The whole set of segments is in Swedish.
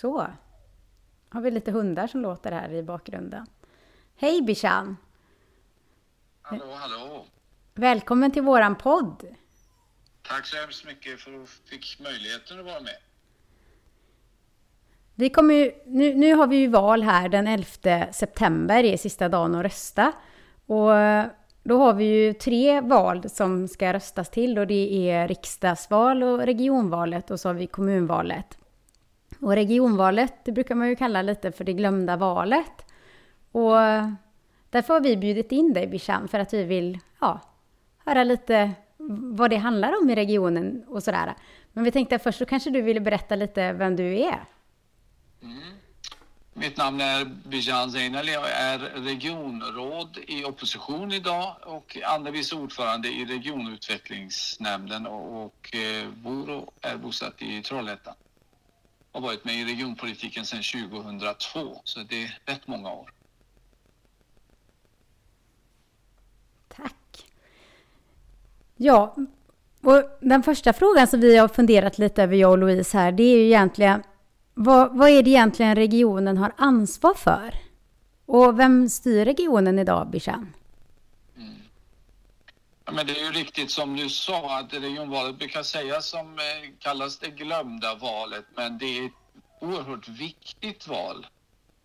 Så. Har vi lite hundar som låter här i bakgrunden. Hej Bishan! Hallå, hallå! Välkommen till våran podd! Tack så hemskt mycket för att jag fick möjligheten att vara med. Vi kommer ju, nu, nu har vi ju val här den 11 september, är sista dagen att rösta. Och då har vi ju tre val som ska röstas till och det är riksdagsval och regionvalet och så har vi kommunvalet. Och regionvalet, det brukar man ju kalla lite för det glömda valet. Och därför har vi bjudit in dig Bisham för att vi vill ja, höra lite vad det handlar om i regionen och sådär. Men vi tänkte att först så kanske du ville berätta lite vem du är. Mm. Mitt namn är Bijan Zeinali. Jag är regionråd i opposition idag och andre vice ordförande i regionutvecklingsnämnden och, eh, bor och är bosatt i Trollhättan. Har varit med i regionpolitiken sedan 2002, så det är rätt många år. Tack. Ja, och den första frågan som vi har funderat lite över, jag och Louise här, det är ju egentligen vad, vad är det egentligen regionen har ansvar för? Och vem styr regionen idag, Bishan? Ja, men det är ju riktigt som du sa att regionvalet brukar sägas som eh, kallas det glömda valet, men det är ett oerhört viktigt val.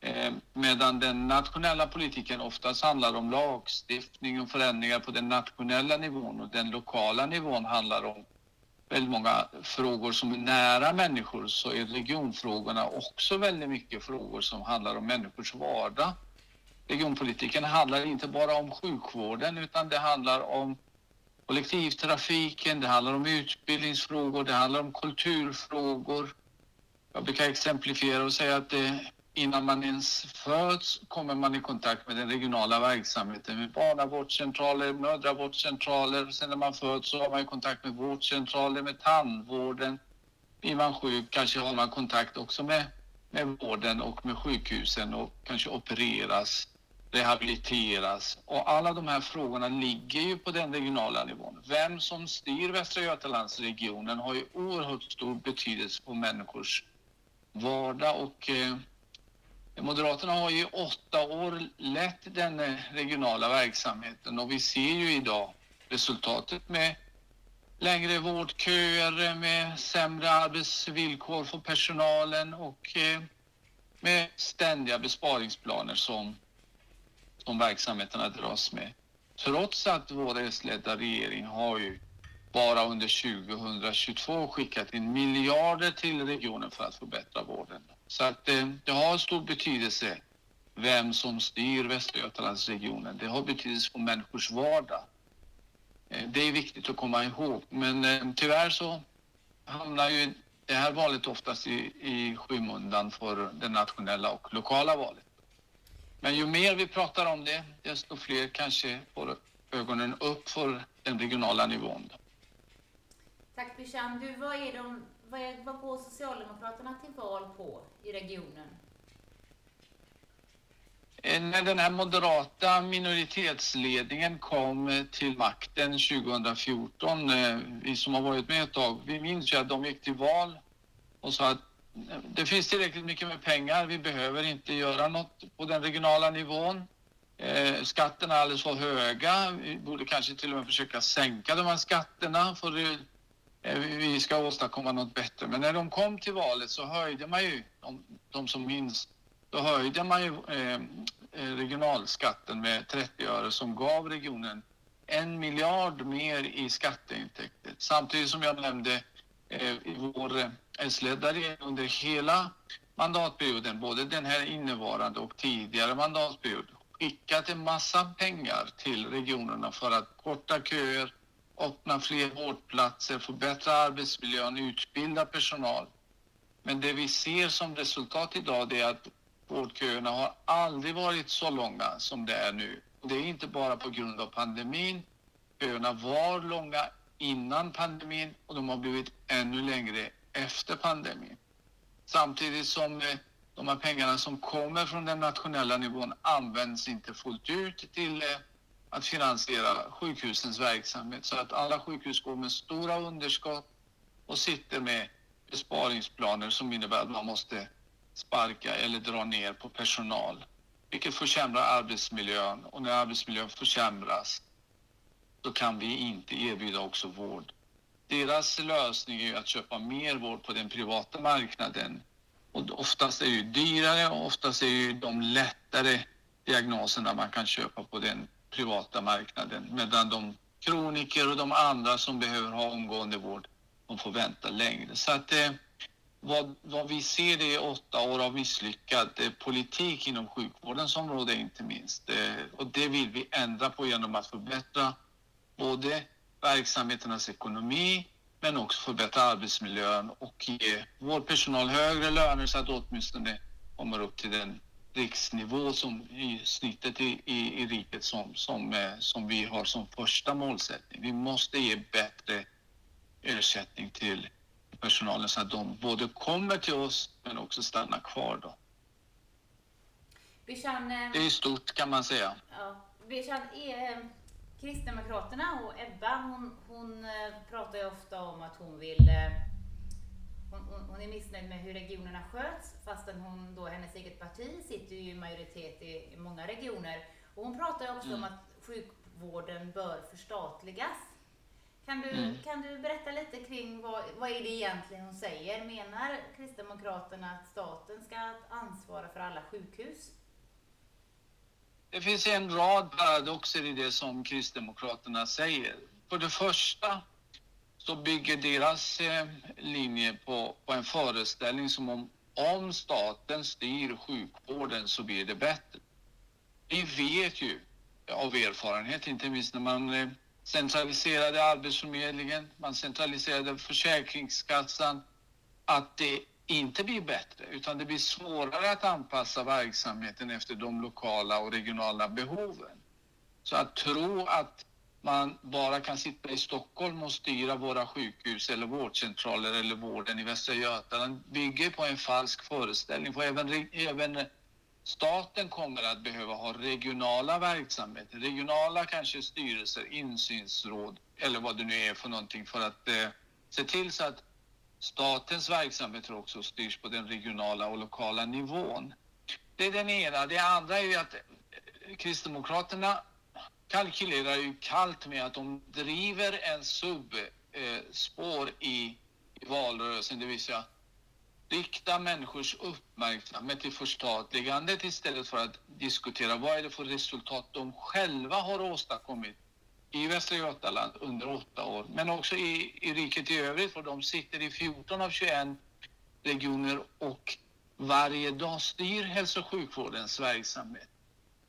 Eh, medan den nationella politiken oftast handlar om lagstiftning och förändringar på den nationella nivån och den lokala nivån handlar om väldigt många frågor som är nära människor så är regionfrågorna också väldigt mycket frågor som handlar om människors vardag. Regionpolitiken handlar inte bara om sjukvården utan det handlar om kollektivtrafiken, det handlar om utbildningsfrågor, det handlar om kulturfrågor. Jag brukar exemplifiera och säga att det innan man ens föds kommer man i kontakt med den regionala verksamheten med barnavårdscentraler, mödravårdscentraler. Sen när man föds så har man kontakt med vårdcentraler, med tandvården. Blir man sjuk kanske har man kontakt också med, med vården och med sjukhusen och kanske opereras, rehabiliteras. Och alla de här frågorna ligger ju på den regionala nivån. Vem som styr Västra Götalandsregionen har ju oerhört stor betydelse på människors vardag och eh, Moderaterna har ju åtta år lett den eh, regionala verksamheten och vi ser ju idag resultatet med längre vårdköer, med sämre arbetsvillkor för personalen och eh, med ständiga besparingsplaner som, som verksamheterna dras med. Trots att vår S-ledda regering har ju bara under 2022 skickat in miljarder till regionen för att förbättra vården. Så att det, eh, det har stor betydelse vem som styr Västra Götalandsregionen. Det har betydelse för människors vardag. Eh, det är viktigt att komma ihåg. Men eh, tyvärr så hamnar ju det här valet oftast i, i skymundan för det nationella och lokala valet. Men ju mer vi pratar om det, desto fler kanske får ögonen upp för den regionala nivån. Tack Bishan. Du, vad, är de, vad, är, vad går Socialdemokraterna till val på i regionen? Eh, när den här moderata minoritetsledningen kom till makten 2014, eh, vi som har varit med ett tag, vi minns ju att de gick till val och sa att eh, det finns tillräckligt mycket med pengar, vi behöver inte göra något på den regionala nivån. Eh, skatterna är alldeles för höga, vi borde kanske till och med försöka sänka de här skatterna för Eh, vi ska åstadkomma något bättre. Men när de kom till valet så höjde man ju, de, de som minns, då höjde man ju eh, eh regionalskatten med 30 öre som gav regionen en miljard mer i skatteintäkter. Samtidigt som jag nämnde eh, i vår S-ledare under hela mandatperioden, både den här innevarande och tidigare mandatperiod, skickat en massa pengar till regionerna för att korta köer, öppna fler vårdplatser, förbättra arbetsmiljön, utbilda personal. Men det vi ser som resultat idag är att vårdköerna har aldrig varit så långa som det är nu. Det är inte bara på grund av pandemin. Köerna var långa innan pandemin och de har blivit ännu längre efter pandemin. Samtidigt som eh, de här pengarna som kommer från den nationella nivån används inte fullt ut till eh, att finansiera sjukhusens verksamhet så att alla sjukhus går med stora underskott och sitter med besparingsplaner som innebär att man måste sparka eller dra ner på personal, vilket försämrar arbetsmiljön och när arbetsmiljön försämras så kan vi inte erbjuda också vård. Deras lösning är att köpa mer vård på den privata marknaden och oftast är det dyrare och oftast är det de lättare diagnoserna man kan köpa på den privata marknaden medan de kroniker och de andra som behöver ha omgående vård, de får vänta längre. Så att eh, vad, vad, vi ser det är åtta år av misslyckad eh, politik inom sjukvårdens område inte minst. Eh, och det vill vi ändra på genom att förbättra både verksamheternas ekonomi men också förbättra arbetsmiljön och ge vår personal högre löner så att åtminstone kommer upp till den riksnivå som i snittet i, i, i riket som, som, eh, som vi har som första målsättning. Vi måste ge bättre ersättning till personalen så att de både kommer till oss men också stannar kvar. Då. Bishan, det är stort kan man säga. Ja, Bishan, eh, Kristdemokraterna och Ebba hon, hon pratar ju ofta om att hon vill hon, hon, hon, är missnöjd med hur regionerna sköts fastän hon då, hennes eget parti sitter ju i majoritet i, i många regioner. Och hon pratar också mm. om att sjukvården bör förstatligas. Kan du, mm. kan du berätta lite kring vad, vad är det egentligen hon säger? Menar Kristdemokraterna att staten ska ansvara för alla sjukhus? Det finns en rad paradoxer i det som Kristdemokraterna säger. För det första så bygger deras eh, linje på, på en föreställning som om om staten styr sjukvården så blir det bättre. Vi vet ju av erfarenhet, inte minst när man eh, centraliserade Arbetsförmedlingen, man centraliserade Försäkringskassan, att det inte blir bättre utan det blir svårare att anpassa verksamheten efter de lokala och regionala behoven. Så att tro att man bara kan sitta i Stockholm och styra våra sjukhus eller vårdcentraler eller vården i Västra Götaland bygger på en falsk föreställning. För även, även staten kommer att behöva ha regionala verksamheter, regionala kanske styrelser, insynsråd eller vad det nu är för någonting för att eh, se till så att statens verksamheter också styrs på den regionala och lokala nivån. Det är den ena. Det andra är ju att eh, Kristdemokraterna kalkylerar ju kallt med att de driver en subspår eh, i valrörelsen, det vill säga rikta människors uppmärksamhet till förstatligandet istället för att diskutera vad är det för resultat de själva har åstadkommit i Västra Götaland under åtta år, men också i, i riket i övrigt, för de sitter i 14 av 21 regioner och varje dag styr hälso och sjukvårdens verksamhet.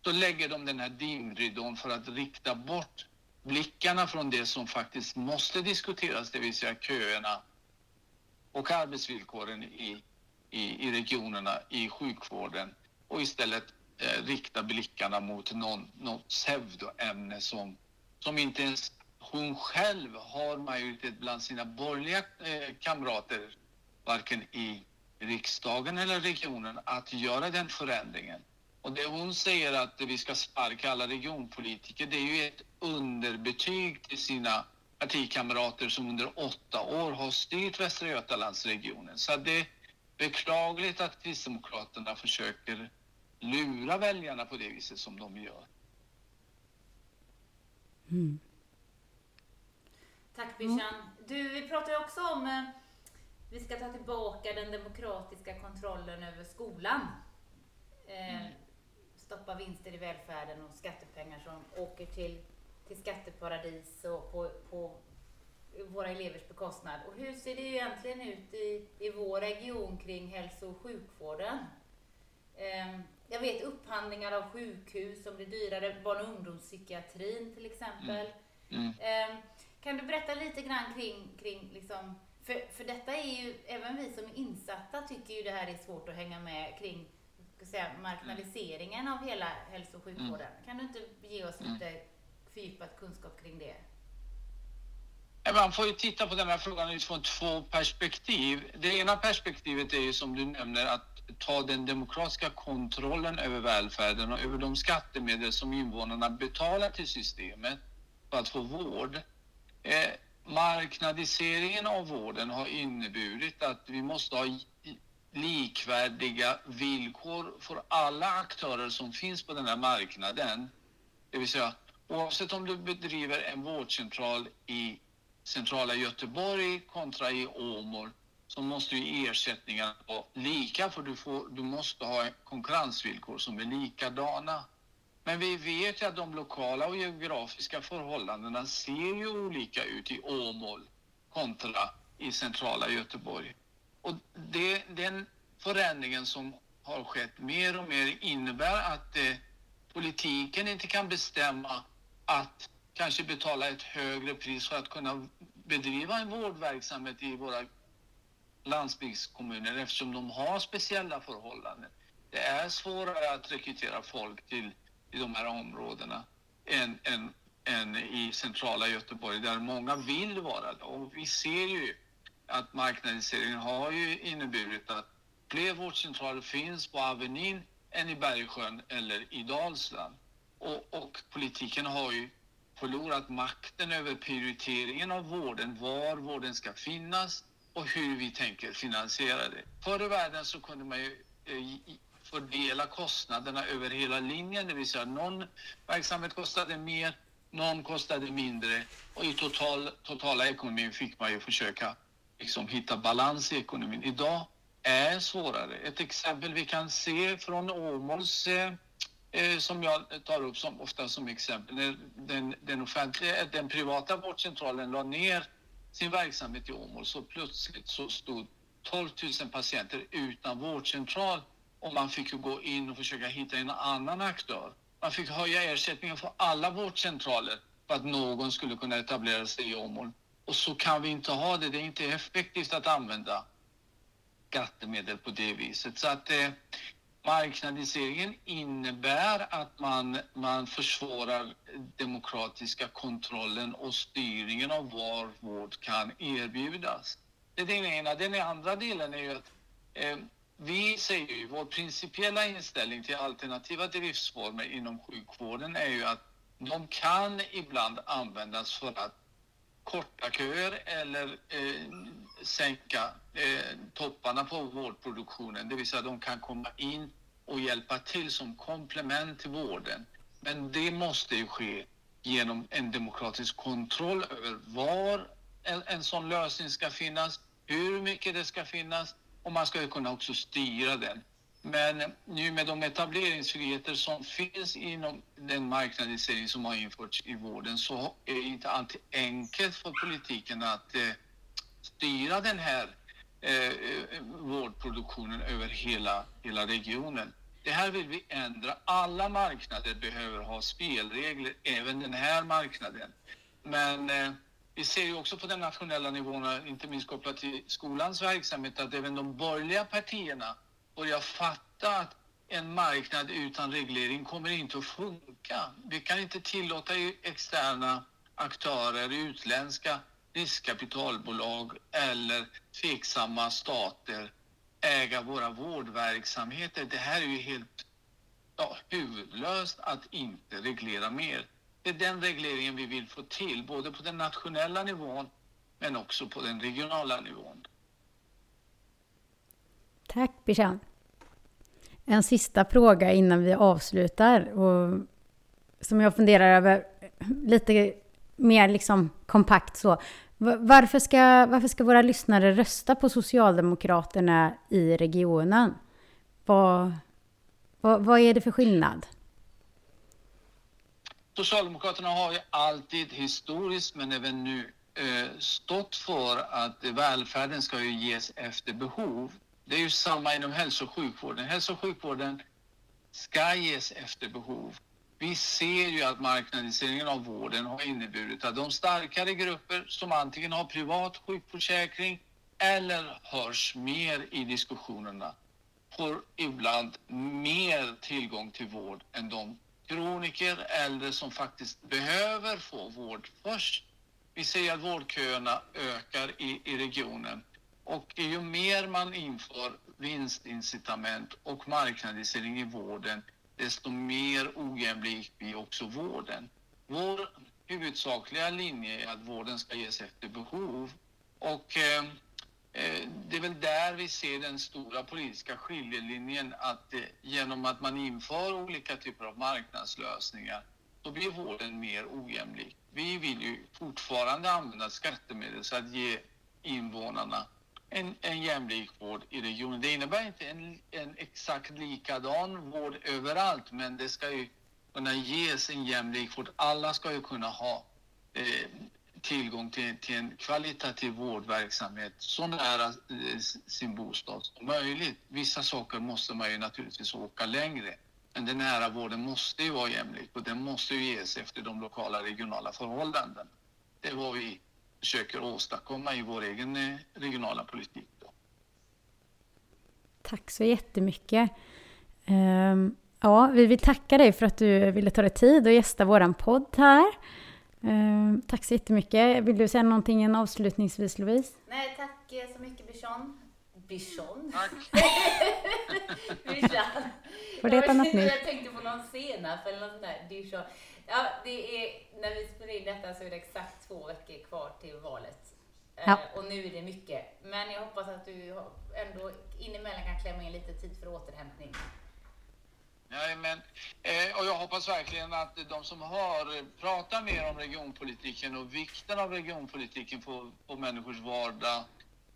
Då lägger de den här dimridån för att rikta bort blickarna från det som faktiskt måste diskuteras, det vill säga köerna och arbetsvillkoren i, i, i regionerna, i sjukvården och istället eh, rikta blickarna mot någon, något pseudoämne som, som inte ens hon själv har majoritet bland sina borgerliga eh, kamrater, varken i riksdagen eller regionen, att göra den förändringen. Och det hon säger att vi ska sparka alla regionpolitiker, det är ju ett underbetyg till sina partikamrater som under åtta år har styrt Västra Götalandsregionen. Så det är beklagligt att Kristdemokraterna försöker lura väljarna på det viset som de gör. Mm. Tack Bishan. Du, vi pratar ju också om eh, vi ska ta tillbaka den demokratiska kontrollen över skolan. Eh, mm stoppa vinster i välfärden och skattepengar som åker till, till skatteparadis och på, på våra elevers bekostnad. Och hur ser det egentligen ut i, i vår region kring hälso och sjukvården? Eh, jag vet upphandlingar av sjukhus som blir dyrare, barn och ungdomspsykiatrin till exempel. Mm. Mm. Eh, kan du berätta lite grann kring, kring liksom, för, för detta är ju, även vi som är insatta tycker ju det här är svårt att hänga med kring säga, marknadiseringen av hela hälso och sjukvården. Mm. Kan du inte ge oss lite mm. fördjupad kunskap kring det? Man får ju titta på den här frågan utifrån två perspektiv. Det ena perspektivet är ju som du nämner att ta den demokratiska kontrollen över välfärden och över de skattemedel som invånarna betalar till systemet för att få vård. Eh, marknadiseringen av vården har inneburit att vi måste ha likvärdiga villkor för alla aktörer som finns på den här marknaden. Det vill säga oavsett om du bedriver en vårdcentral i centrala Göteborg kontra i Åmål så måste ju ersättningarna vara lika för du, får, du måste ha konkurrensvillkor som är likadana. Men vi vet ju att de lokala och geografiska förhållandena ser ju olika ut i Åmål kontra i centrala Göteborg. Och det, den förändringen som har skett mer och mer innebär att eh, politiken inte kan bestämma att kanske betala ett högre pris för att kunna bedriva en vårdverksamhet i våra landsbygdskommuner eftersom de har speciella förhållanden. Det är svårare att rekrytera folk till i de här områdena än, än, än i centrala Göteborg där många vill vara. Och vi ser ju att marknadiseringen har ju inneburit att fler vårdcentraler finns på Avenyn än i Bergsjön eller i Dalsland. Och, och, politiken har ju förlorat makten över prioriteringen av vården, var vården ska finnas och hur vi tänker finansiera det. Förr i världen så kunde man ju eh, fördela kostnaderna över hela linjen, det vill säga någon verksamhet kostade mer, någon kostade mindre och i total, totala ekonomin fick man ju försöka liksom hitta balans i ekonomin. Idag är svårare. Ett exempel vi kan se från Åmåls eh, eh som jag tar upp som, ofta som exempel, när den, den, offentliga, den privata vårdcentralen la ner sin verksamhet i Åmål så plötsligt så stod 12 000 patienter utan vårdcentral och man fick ju gå in och försöka hitta en annan aktör. Man fick höja ersättningen för alla vårdcentraler för att någon skulle kunna etablera sig i Åmål. Och så kan vi inte ha det. Det är inte effektivt att använda skattemedel på det viset. Så att eh, marknadiseringen innebär att man, man försvårar demokratiska kontrollen och styrningen av var vård kan erbjudas. Det är den ena. Den andra delen är ju att eh, vi säger ju, vår principiella inställning till alternativa driftsformer inom sjukvården är ju att de kan ibland användas för att korta köer eller eh, sänka eh, topparna på vårdproduktionen. Det vill säga de kan komma in och hjälpa till som komplement till vården. Men det måste ju ske genom en demokratisk kontroll över var en, en sån lösning ska finnas, hur mycket det ska finnas och man ska ju kunna också styra den. Men nu med de etableringsfriheter som finns inom den marknadisering som har införts i vården så är det inte alltid enkelt för politiken att eh, styra den här eh, vårdproduktionen över hela, hela regionen. Det här vill vi ändra. Alla marknader behöver ha spelregler, även den här marknaden. Men eh, vi ser ju också på den nationella nivån, inte minst kopplat till skolans verksamhet, att även de borgerliga partierna och jag fattar att en marknad utan reglering kommer inte att funka. Vi kan inte tillåta externa aktörer, utländska riskkapitalbolag eller tveksamma stater äga våra vårdverksamheter. Det här är ju helt ja, huvudlöst att inte reglera mer. Det är den regleringen vi vill få till, både på den nationella nivån men också på den regionala nivån. Tack Bishan. En sista fråga innan vi avslutar och som jag funderar över lite mer liksom kompakt så. Varför ska, varför ska våra lyssnare rösta på Socialdemokraterna i regionen? Vad, vad, vad är det för skillnad? Socialdemokraterna har ju alltid historiskt, men även nu, eh, stått för att välfärden ska ju ges efter behov. Det är ju samma inom hälso och sjukvården. Hälso och sjukvården ska ges efter behov. Vi ser ju att marknadiseringen av vården har inneburit att de starkare grupper som antingen har privat sjukförsäkring eller hörs mer i diskussionerna får ibland mer tillgång till vård än de kroniker, äldre som faktiskt behöver få vård först. Vi ser att vårdköerna ökar i, i regionen och ju mer man inför vinstincitament och marknadisering i vården, desto mer ojämlik blir också vården. Vår huvudsakliga linje är att vården ska ges efter behov och eh, eh det är väl där vi ser den stora politiska skiljelinjen att eh, genom att man inför olika typer av marknadslösningar då blir vården mer ojämlik. Vi vill ju fortfarande använda skattemedel så att ge invånarna en, en jämlik vård i regionen. Det innebär inte en, en exakt likadan vård överallt, men det ska ju kunna ges en jämlik vård. Alla ska ju kunna ha eh, tillgång till, till, en kvalitativ vårdverksamhet så nära eh, sin bostad som möjligt. Vissa saker måste man ju naturligtvis åka längre. Men den nära vården måste ju vara jämlik och den måste ju ges efter de lokala regionala förhållanden. Det var vi försöker åstadkomma i vår egen eh, regionala politik. Då. Tack så jättemycket. Um, ja, vi vill tacka dig för att du ville ta dig tid och gästa våran podd här. Um, tack så jättemycket. Vill du säga någonting avslutningsvis Louise? Nej, tack så mycket Bichon. Bichon? Tack! Bichon. Får det heta något nytt? Jag tänkte på någon senap eller något sånt där. Dijon. Ja, det är, när vi spelar in detta så är det exakt två veckor kvar till valet. Eh, ja. och nu är det mycket. Men jag hoppas att du ändå inemellan kan klämma in lite tid för återhämtning. Nej, men, eh, och jag hoppas verkligen att de som har pratat mer om regionpolitiken och vikten av regionpolitiken på, på människors vardag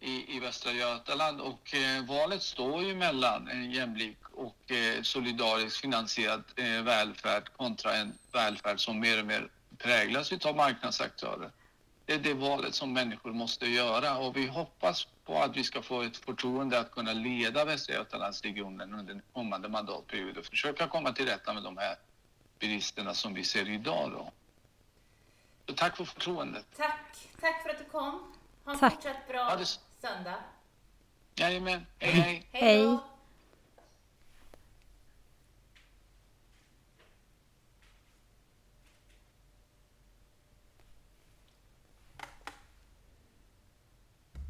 i, i Västra Götaland och eh, valet står ju mellan en jämlik och eh, solidariskt finansierad eh, välfärd kontra en välfärd som mer och mer präglas av marknadsaktörer. Det är det valet som människor måste göra och vi hoppas på att vi ska få ett förtroende att kunna leda Västra Götalandsregionen under kommande mandatperiod och försöka komma till rätta med de här bristerna som vi ser idag. Då. Så tack för förtroendet. Tack. Tack för att du kom. Ha en fortsatt bra söndag. Jajamän. Hej, hej. Hej.